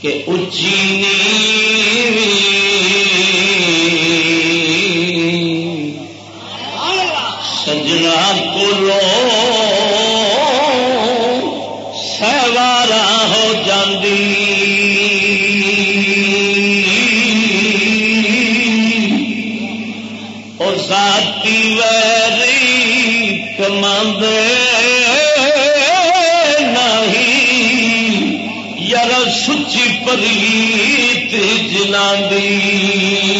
کہ اچی سجنا کولو سہوارا ہو جاندی۔ اور ذاتی ویری کماندے۔ یار سچی پریت جلاندی